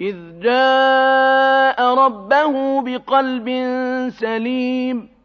إِذْ جَاءَ رَبَّهُ بِقَلْبٍ سَلِيمٍ